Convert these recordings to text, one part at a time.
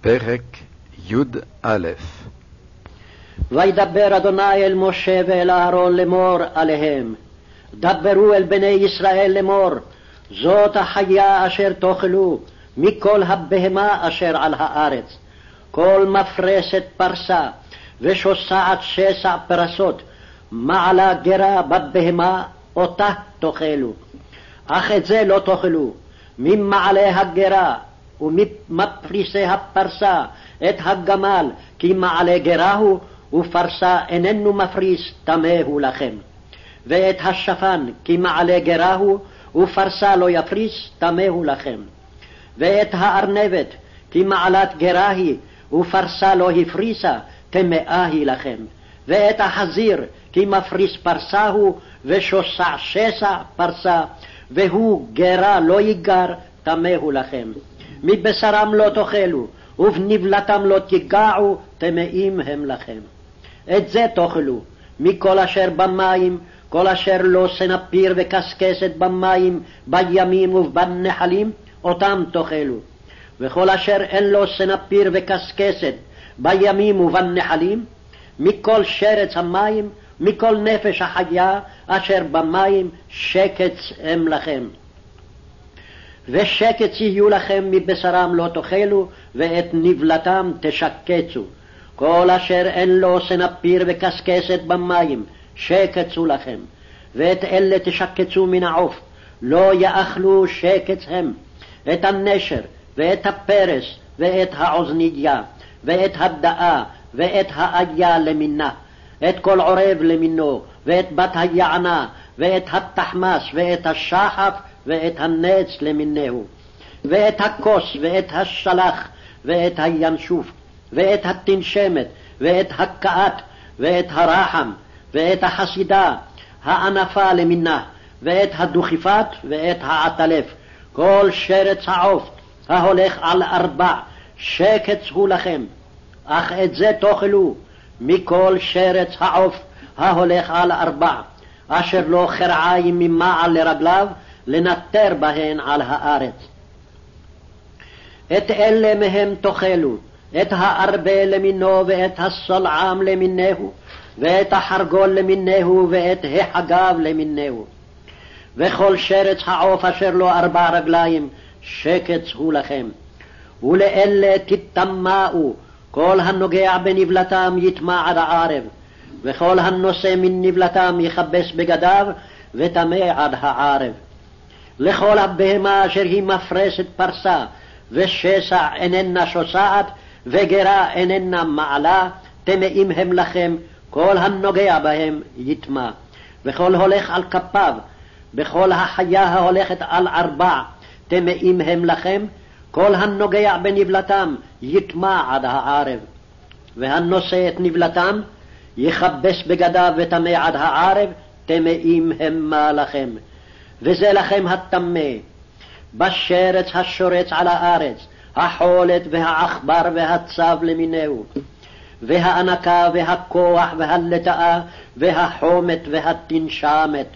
פרק י"א וידבר אדוני אל משה ואל אהרון לאמור עליהם. דברו אל בני ישראל לאמור, זאת החיה אשר תאכלו מכל הבהמה אשר על הארץ. כל מפרסת פרסה ושוסעת שסע פרסות, מעלה גרה בבהמה, אותה תאכלו. אך את זה לא תאכלו, ממעלה הגרה ומפריסי הפרסה את הגמל, כי מעלה גרה הוא, ופרסה איננו מפריס, טמא הוא לכם. ואת השפן, כי מעלה גרה הוא, ופרסה לא יפריס, טמא הוא לכם. ואת הארנבת, כי מעלת גרה היא, ופרסה לא הפריסה, טמאה היא לכם. ואת החזיר, כי מפריס פרסה הוא, ושוסע שסע פרסה, והוא גרה לא ייגר, טמא הוא לכם. מבשרם לא תאכלו, ובנבלתם לא תיגעו, טמאים הם לכם. את זה תאכלו, מכל אשר במים, כל אשר לא סנפיר וקשקשת במים, בימים ובנחלים, אותם תאכלו. וכל אשר אין לו סנפיר וקשקשת בימים ובנחלים, מכל שרץ המים, מכל נפש החיה אשר במים, שקץ הם לכם. ושקץ יהיו לכם מבשרם לא תאכלו, ואת נבלתם תשקצו. כל אשר אין לו סנפיר וקשקשת במים, שקצו לכם. ואת אלה תשקצו מן העוף, לא יאכלו שקץ הם. את הנשר, ואת הפרס, ואת העוזניה, ואת הדאה, ואת האיה למינה, את כל עורב למינו, ואת בת היענה, ואת התחמס, ואת השחף, ואת הנץ למיניהו, ואת הכוס, ואת השלח, ואת הינשוף, ואת התנשמת, ואת הקאת, ואת הרחם, ואת החסידה, הענפה למינה, ואת הדוכיפת, ואת העטלף, כל שרץ העוף ההולך על ארבע, שקץ הוא לכם, אך את זה תאכלו מכל שרץ העוף ההולך על ארבע, אשר לו חרעיים ממעל לרגליו, לנטר בהן על הארץ. את אלה מהם תאכלו, את הארבה למינו ואת הסולעם למיניהו, ואת החרגול למיניהו ואת החגב למיניהו. וכל שרץ העוף אשר לו ארבע רגליים, שקץ הוא לכם. ולאלה תטמאו, כל הנוגע בנבלתם יטמע עד הערב, וכל הנושא מן נבלתם יכבס בגדיו, וטמא עד הערב. לכל הבהמה אשר היא מפרסת פרסה, ושסע איננה שוסעת, וגרה איננה מעלה, טמאים הם לכם, כל הנוגע בהם יטמע. וכל הולך על כפיו, בכל החיה ההולכת על ארבע, טמאים הם לכם, כל הנוגע בנבלתם יטמע עד הערב. והנושא את נבלתם, יכבס בגדיו וטמא עד הערב, טמאים המה לכם. וזה לכם הטמא, בשרץ השורץ על הארץ, החולת והעכבר והצב למיניהו, והאנקה והכוח והלטאה והחומת והתנשמת.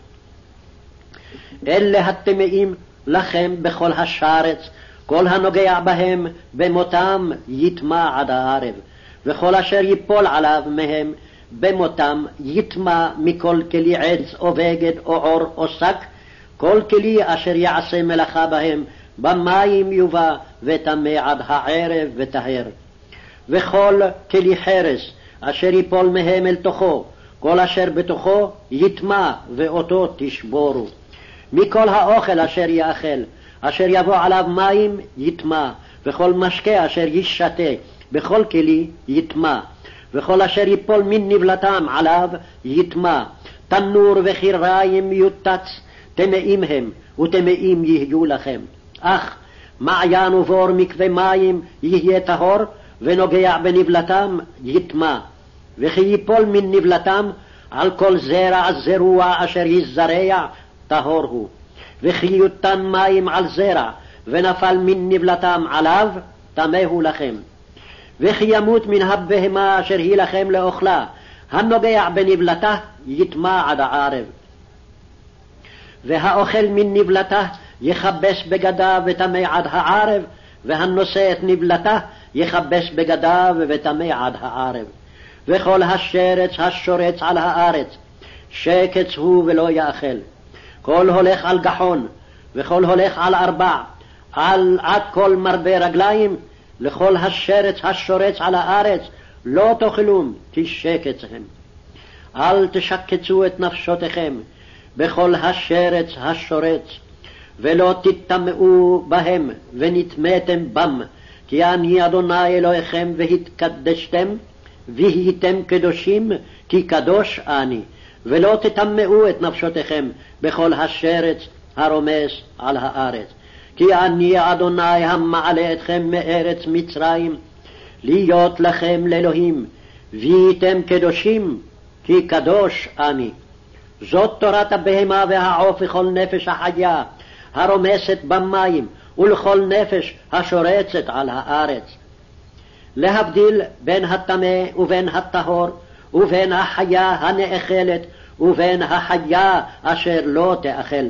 אלה הטמאים לכם בכל השרץ, כל הנוגע בהם במותם יטמע עד הערב, וכל אשר ייפול עליו מהם במותם יטמע מכל כלי עץ או בגד או עור או שק, כל כלי אשר יעשה מלאכה בהם, במים יובא וטמא עד הערב וטהר. וכל כלי חרס אשר ייפול מהם אל תוכו, כל אשר בתוכו יטמע ואותו תשבורו. מכל האוכל אשר יאכל, אשר יבוא עליו מים יטמע, וכל משקה אשר ישתה בכל כלי יטמע, וכל אשר ייפול מן נבלתם עליו יטמע, תנור וחיריים יוטץ, טמאים הם, וטמאים יהיו לכם. אך מעיין ובור מקווה מים יהיה טהור, ונוגע בנבלתם יטמע. וכי ייפול מן נבלתם על כל זרע זרוע אשר יזרע, טהור הוא. וכי יותן מים על זרע, ונפל מן נבלתם עליו, טמא הוא לכם. וכי ימות מן הבהמה אשר היא לכם לאוכלה, הנוגע בנבלתה, יטמע עד הערב. והאוכל מן נבלתה יכבס בגדיו וטמא עד הערב, והנושא את נבלתה יכבס בגדיו וטמא עד הערב. וכל השרץ השורץ על הארץ, שקץ הוא ולא יאכל. כל הולך על גחון, וכל הולך על ארבע, על עד כל מרבה רגליים, לכל השרץ השורץ על הארץ, לא תאכלום, כי שקץ הם. אל תשקצו את נפשותיכם בכל השרץ השורץ, ולא תטמאו בהם, ונטמאתם בם, כי אני אדוני אלוהיכם והתקדשתם, והייתם קדושים, כי קדוש אני, ולא תטמאו את נפשותיכם בכל השרץ הרומס על הארץ. כי אני אדוני המעלה אתכם מארץ מצרים, להיות לכם לאלוהים, והייתם קדושים, כי קדוש אני. זאת תורת הבהמה והעוף וכל נפש החיה, הרומסת במים, ולכל נפש השורצת על הארץ. להבדיל בין הטמא ובין הטהור, ובין החיה הנאכלת ובין החיה אשר לא תאכל.